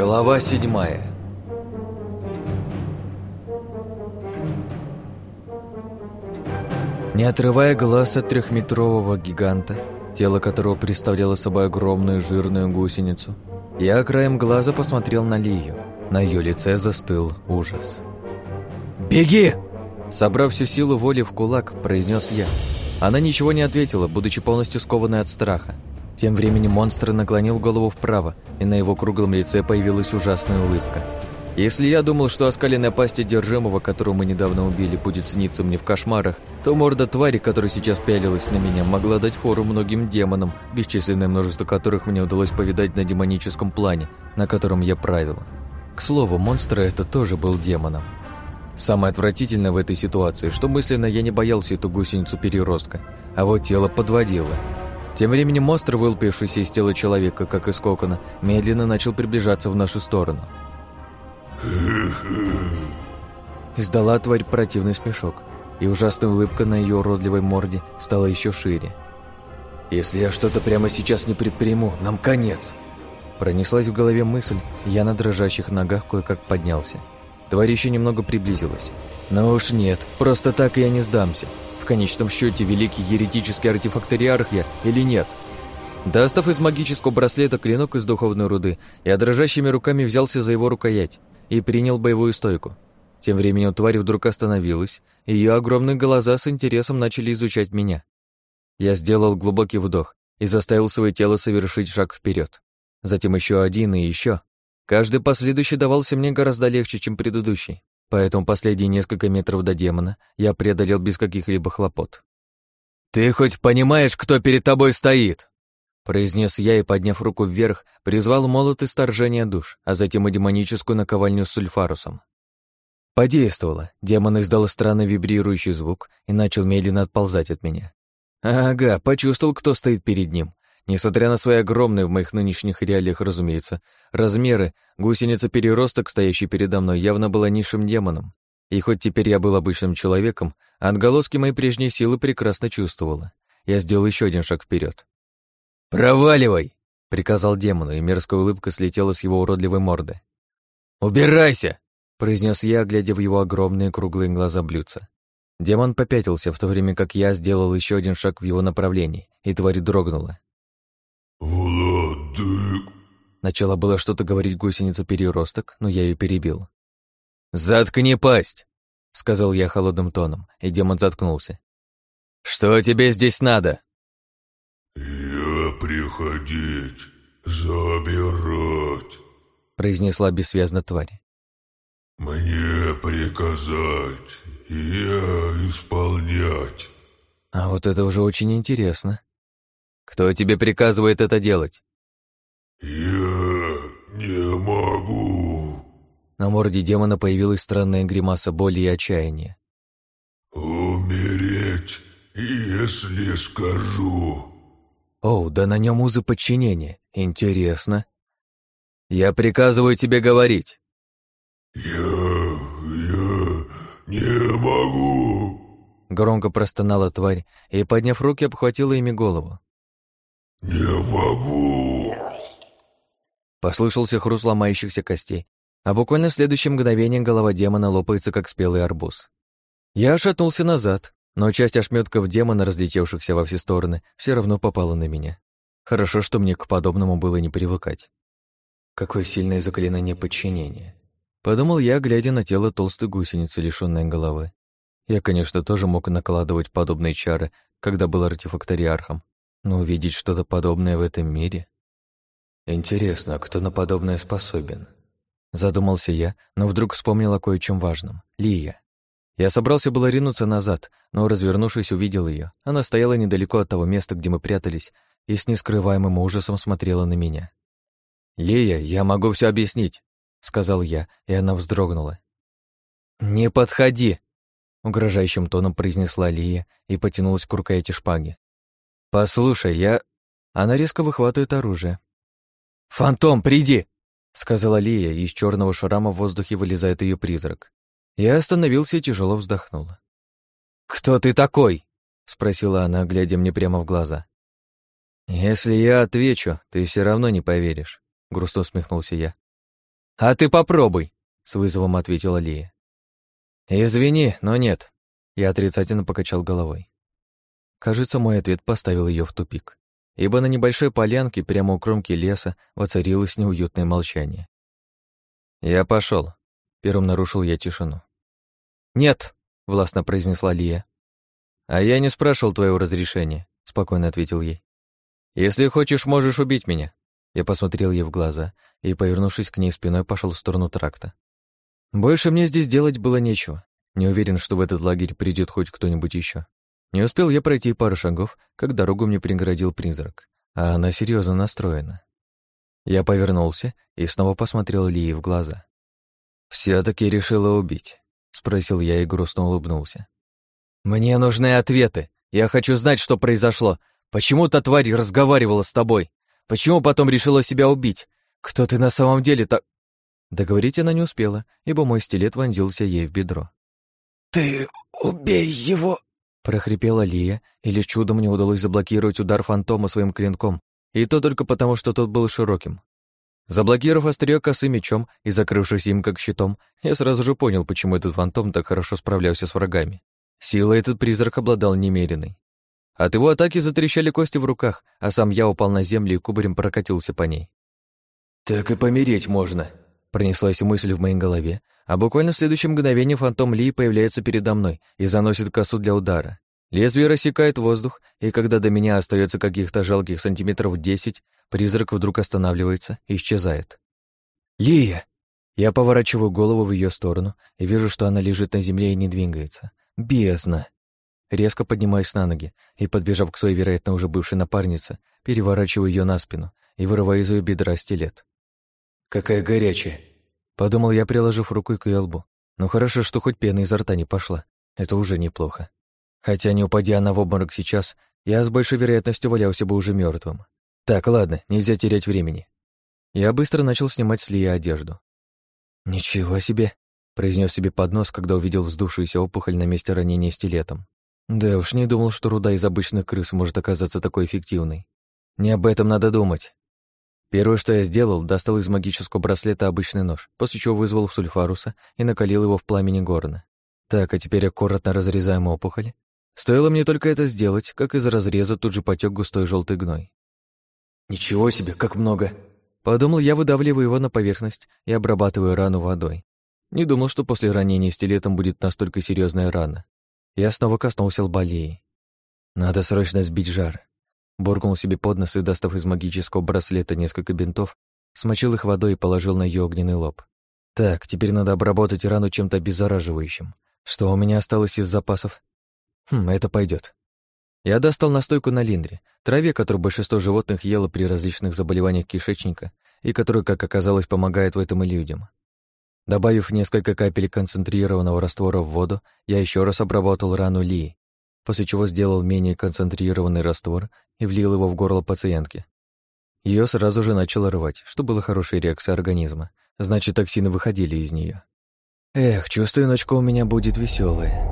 Глава седьмая Не отрывая глаз от трехметрового гиганта, тело которого представляло собой огромную жирную гусеницу, я краем глаза посмотрел на Лию. На ее лице застыл ужас. «Беги!» Собрав всю силу воли в кулак, произнес я. Она ничего не ответила, будучи полностью скованной от страха. Тем временем монстр наклонил голову вправо, и на его круглом лице появилась ужасная улыбка. Если я думал, что оскаленная пасть одержимого, которого мы недавно убили, будет сниться мне в кошмарах, то морда твари, которая сейчас пялилась на меня, могла дать фору многим демонам, бесчисленное множество которых мне удалось повидать на демоническом плане, на котором я правил. К слову, монстр это тоже был демоном. Самое отвратительное в этой ситуации, что мысленно я не боялся эту гусеницу переростка, а вот тело подводило – тем временем монстр, вылупившийся из тела человека, как из кокона, медленно начал приближаться в нашу сторону. Издала тварь противный смешок, и ужасная улыбка на ее уродливой морде стала еще шире. «Если я что-то прямо сейчас не предприму, нам конец!» Пронеслась в голове мысль, я на дрожащих ногах кое-как поднялся. Тварь еще немного приблизилась. «Но уж нет, просто так я не сдамся конечном счете великий еретический артефакт я или нет. Достав из магического браслета клинок из духовной руды, я дрожащими руками взялся за его рукоять и принял боевую стойку. Тем временем тварь вдруг остановилась, и ее огромные глаза с интересом начали изучать меня. Я сделал глубокий вдох и заставил свое тело совершить шаг вперед. Затем еще один и еще. Каждый последующий давался мне гораздо легче, чем предыдущий поэтому последние несколько метров до демона я преодолел без каких-либо хлопот. «Ты хоть понимаешь, кто перед тобой стоит?» произнес я и, подняв руку вверх, призвал молот из душ, а затем и демоническую наковальню с сульфарусом. Подействовало. Демон издал странный вибрирующий звук и начал медленно отползать от меня. Ага, почувствовал, кто стоит перед ним. Несмотря на свои огромные в моих нынешних реалиях, разумеется, размеры, гусеница-переросток, стоящий передо мной, явно была низшим демоном. И хоть теперь я был обычным человеком, отголоски моей прежней силы прекрасно чувствовала. Я сделал еще один шаг вперед. «Проваливай!» — приказал демону, и мерзкая улыбка слетела с его уродливой морды. «Убирайся!» — произнес я, глядя в его огромные круглые глаза блюдца. Демон попятился, в то время как я сделал еще один шаг в его направлении, и тварь дрогнула. Начала было что-то говорить гусеница-переросток, но я ее перебил. «Заткни пасть!» — сказал я холодным тоном, и демон заткнулся. «Что тебе здесь надо?» «Я приходить, забирать», — произнесла бессвязно тварь. «Мне приказать, я исполнять». А вот это уже очень интересно. Кто тебе приказывает это делать? Я не могу. На морде демона появилась странная гримаса боли и отчаяния. Умереть, если скажу. Оу, да на нем узы подчинения. Интересно. Я приказываю тебе говорить. Я... я не могу. Громко простонала тварь и, подняв руки, обхватила ими голову. «Не могу!» Послышался хруст ломающихся костей, а буквально в следующее мгновение голова демона лопается, как спелый арбуз. Я шатнулся назад, но часть ошметков демона, разлетевшихся во все стороны, все равно попала на меня. Хорошо, что мне к подобному было не привыкать. Какое сильное заклинание подчинения. Подумал я, глядя на тело толстой гусеницы, лишённой головы. Я, конечно, тоже мог накладывать подобные чары, когда был артефакториархом, но увидеть что-то подобное в этом мире? Интересно, кто на подобное способен? Задумался я, но вдруг вспомнил о кое-чем важном. Лия. Я собрался было ринуться назад, но, развернувшись, увидел ее. Она стояла недалеко от того места, где мы прятались, и с нескрываемым ужасом смотрела на меня. «Лия, я могу все объяснить», — сказал я, и она вздрогнула. «Не подходи!» — угрожающим тоном произнесла Лия и потянулась к рукояти шпаги. «Послушай, я...» Она резко выхватывает оружие. «Фантом, приди!» — сказала Лия, и из черного шрама в воздухе вылезает ее призрак. Я остановился и тяжело вздохнула. «Кто ты такой?» — спросила она, глядя мне прямо в глаза. «Если я отвечу, ты все равно не поверишь», — грустно усмехнулся я. «А ты попробуй», — с вызовом ответила Лия. «Извини, но нет», — я отрицательно покачал головой. Кажется, мой ответ поставил ее в тупик, ибо на небольшой полянке прямо у кромки леса воцарилось неуютное молчание. «Я пошел. первым нарушил я тишину. «Нет», — властно произнесла Лия. «А я не спрашивал твоего разрешения», — спокойно ответил ей. «Если хочешь, можешь убить меня». Я посмотрел ей в глаза и, повернувшись к ней спиной, пошел в сторону тракта. Больше мне здесь делать было нечего. Не уверен, что в этот лагерь придет хоть кто-нибудь еще. Не успел я пройти пару шагов, как дорогу мне преградил призрак, а она серьезно настроена. Я повернулся и снова посмотрел Лии в глаза. все таки решила убить», — спросил я и грустно улыбнулся. «Мне нужны ответы. Я хочу знать, что произошло. Почему та тварь разговаривала с тобой? Почему потом решила себя убить? Кто ты на самом деле так...» Договорить она не успела, ибо мой стилет вонзился ей в бедро. «Ты убей его!» — прохрипела Лия, и лишь чудом мне удалось заблокировать удар фантома своим клинком, и то только потому, что тот был широким. Заблокировав острие косы мечом и закрывшись им как щитом, я сразу же понял, почему этот фантом так хорошо справлялся с врагами. Силой этот призрак обладал немеренной. От его атаки затрещали кости в руках, а сам я упал на землю и кубарем прокатился по ней. «Так и помереть можно», — пронеслась мысль в моей голове, а буквально в следующем мгновении фантом Ли появляется передо мной и заносит косу для удара. Лезвие рассекает воздух, и когда до меня остается каких-то жалких сантиметров десять, призрак вдруг останавливается и исчезает. «Лия!» Я поворачиваю голову в ее сторону и вижу, что она лежит на земле и не двигается. Бездна! Резко поднимаюсь на ноги и, подбежав к своей, вероятно, уже бывшей напарнице, переворачиваю ее на спину и вырываю из ее бедра стилет. «Какая горячая!» Подумал я, приложив руку к ее лбу. Ну хорошо, что хоть пена изо рта не пошла. Это уже неплохо. Хотя не упадя она в обморок сейчас, я с большой вероятностью валялся бы уже мертвым. Так, ладно, нельзя терять времени. Я быстро начал снимать с Лии одежду. «Ничего себе!» — произнес себе под нос, когда увидел вздувшуюся опухоль на месте ранения стилетом. Да уж, не думал, что руда из обычных крыс может оказаться такой эффективной. Не об этом надо думать. Первое, что я сделал, достал из магического браслета обычный нож, после чего вызвал сульфаруса и накалил его в пламени горна. Так, а теперь аккуратно разрезаем опухоль. Стоило мне только это сделать, как из разреза тут же потек густой желтый гной. «Ничего себе, как много!» Подумал я, выдавливаю его на поверхность и обрабатываю рану водой. Не думал, что после ранения стилетом будет настолько серьезная рана. Я снова коснулся лбалеи. Надо срочно сбить жар. Буркнул себе под нос и, достав из магического браслета несколько бинтов, смочил их водой и положил на ее огненный лоб. Так, теперь надо обработать рану чем-то обеззараживающим. Что у меня осталось из запасов? Хм, это пойдет. Я достал настойку на линдре, траве, которую большинство животных ело при различных заболеваниях кишечника и которая, как оказалось, помогает в этом и людям. Добавив несколько капель концентрированного раствора в воду, я еще раз обработал рану Ли, после чего сделал менее концентрированный раствор и влил его в горло пациентки. Ее сразу же начало рвать, что было хорошей реакцией организма, значит, токсины выходили из нее. Эх, чувствую, ночка у меня будет веселая.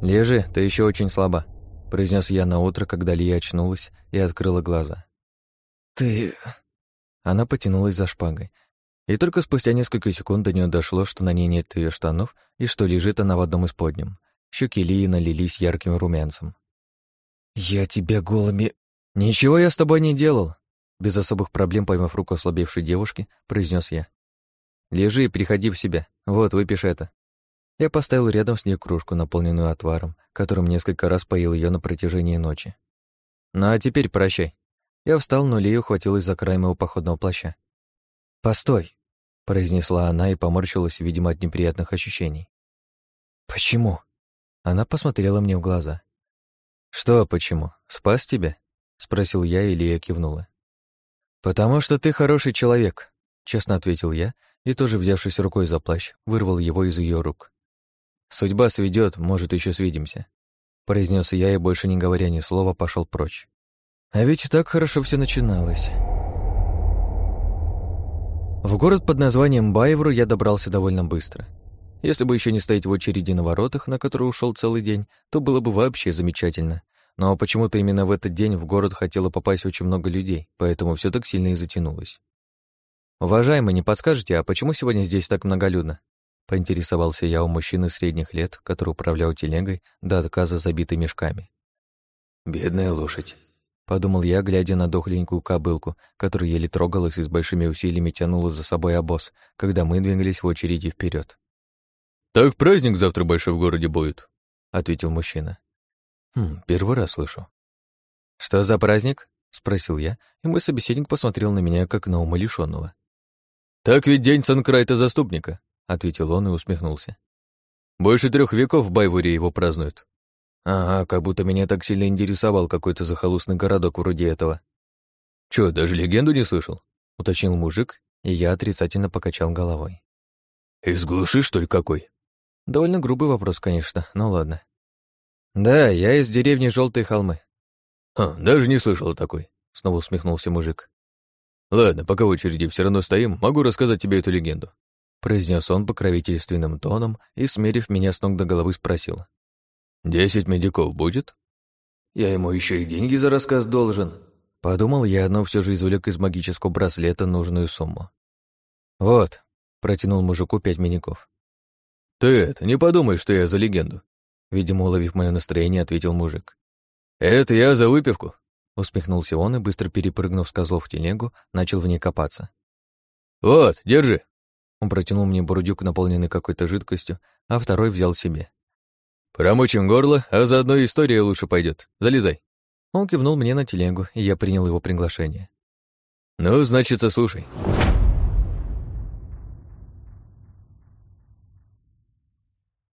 «Лежи, ты еще очень слаба», — произнес я на утро, когда Лия очнулась и открыла глаза. «Ты...» Она потянулась за шпагой. И только спустя несколько секунд до нее дошло, что на ней нет ее штанов и что лежит она в одном из подням. Щеки Лии налились ярким румянцем. «Я тебя голыми...» «Ничего я с тобой не делал!» Без особых проблем, поймав руку ослабевшей девушки, произнес я. «Лежи и приходи в себя. Вот, выпиши это». Я поставил рядом с ней кружку, наполненную отваром, которым несколько раз поил ее на протяжении ночи. «Ну а теперь прощай. Я встал, но Лия ухватилась за край моего походного плаща. «Постой!» — произнесла она и поморщилась, видимо, от неприятных ощущений. «Почему?» Она посмотрела мне в глаза. «Что почему? Спас тебя?» — спросил я, и Лия кивнула. «Потому что ты хороший человек», — честно ответил я, и тоже, взявшись рукой за плащ, вырвал его из ее рук. «Судьба сведет, может, еще свидимся», — произнес я и, больше не говоря ни слова, пошел прочь. А ведь так хорошо все начиналось. В город под названием Байвру я добрался довольно быстро. Если бы еще не стоять в очереди на воротах, на которые ушел целый день, то было бы вообще замечательно. Но почему-то именно в этот день в город хотело попасть очень много людей, поэтому все так сильно и затянулось. «Уважаемый, не подскажете, а почему сегодня здесь так многолюдно?» Поинтересовался я у мужчины средних лет, который управлял телегой до отказа забитой мешками. «Бедная лошадь», — подумал я, глядя на дохленькую кобылку, которая еле трогалась и с большими усилиями тянула за собой обоз, когда мы двигались в очереди вперед. «Так праздник завтра большой в городе будет», — ответил мужчина. «Хм, первый раз слышу». «Что за праздник?» — спросил я, и мой собеседник посмотрел на меня, как на умалишённого. «Так ведь день Санкрайта заступника», — ответил он и усмехнулся. «Больше трех веков в Байвуре его празднуют». «Ага, как будто меня так сильно интересовал какой-то захолустный городок вроде этого». «Чё, даже легенду не слышал?» — уточнил мужик, и я отрицательно покачал головой. «Из глуши, что ли, какой?» Довольно грубый вопрос, конечно, но ладно. «Да, я из деревни Желтые холмы». «Ха, даже не слышал о такой», — снова усмехнулся мужик. «Ладно, пока в очереди все равно стоим, могу рассказать тебе эту легенду», — произнес он покровительственным тоном и, смерив меня с ног до головы, спросил. «Десять медиков будет?» «Я ему еще и деньги за рассказ должен», — подумал я, но все же извлек из магического браслета нужную сумму. «Вот», — протянул мужику пять медиков. «Ты это, не подумай, что я за легенду», — видимо, уловив мое настроение, ответил мужик. «Это я за выпивку», — усмехнулся он и, быстро перепрыгнув с козлов в телегу, начал в ней копаться. «Вот, держи». Он протянул мне бурдюк, наполненный какой-то жидкостью, а второй взял себе. «Промочим горло, а заодно история лучше пойдет. Залезай». Он кивнул мне на телегу, и я принял его приглашение. «Ну, значит, слушай».